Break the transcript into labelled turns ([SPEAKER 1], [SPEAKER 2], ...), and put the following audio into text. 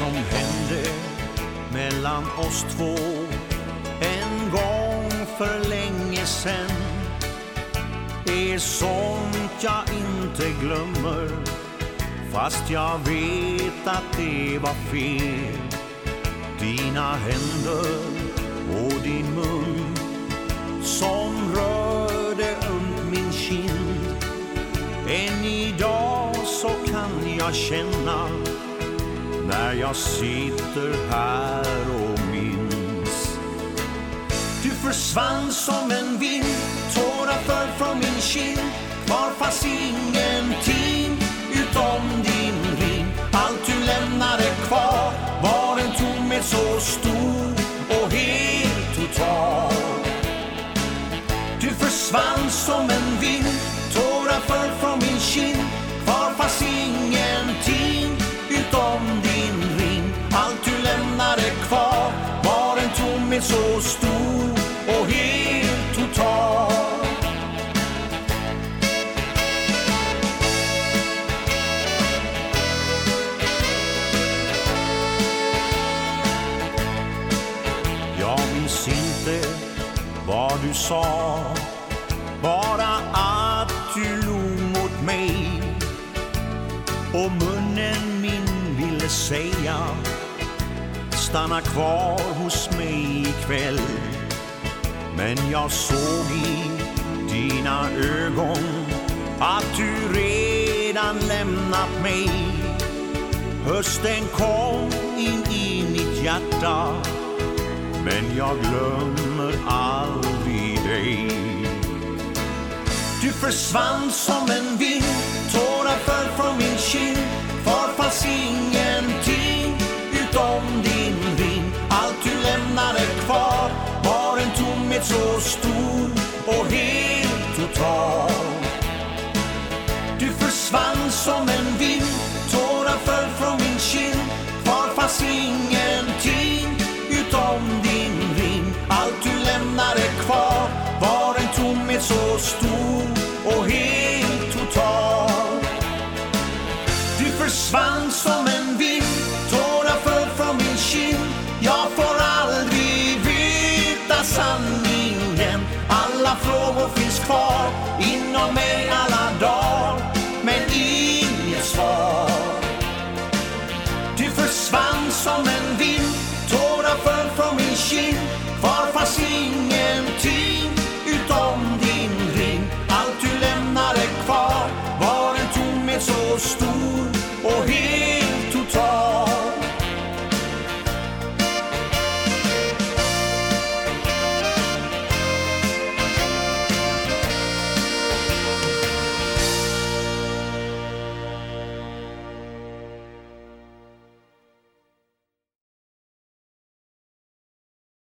[SPEAKER 1] som hände mellan oss två. En gång för länge sen. Är sånt jag inte glömmer fast jag vet att det var fel. Dina händer och din mun som rörde ömt min kind. Än idag så kan jag känna jag sitter här och minns. Du försvann som en vind, tårar föll från min kind. Kvar fanns ingenting utom din ring? Allt du lämnade kvar var en tomhet så stor och helt total. Du försvann som en vind, är kvar. Var en tomhet så stor och helt total. Jag minns inte vad du sa. Bara att du log mot mig. Och munnen min ville säga Stanna kvar hos mig ikväll. Men jag såg i dina ögon Att du redan lämnat mig. Hösten kom in i mitt hjärta men jag glömmer aldrig dig. Du försvann som en vind, tårar föll från min kind. Kvar fanns ingenting utom din är så stor och helt total. Du försvann som en vind,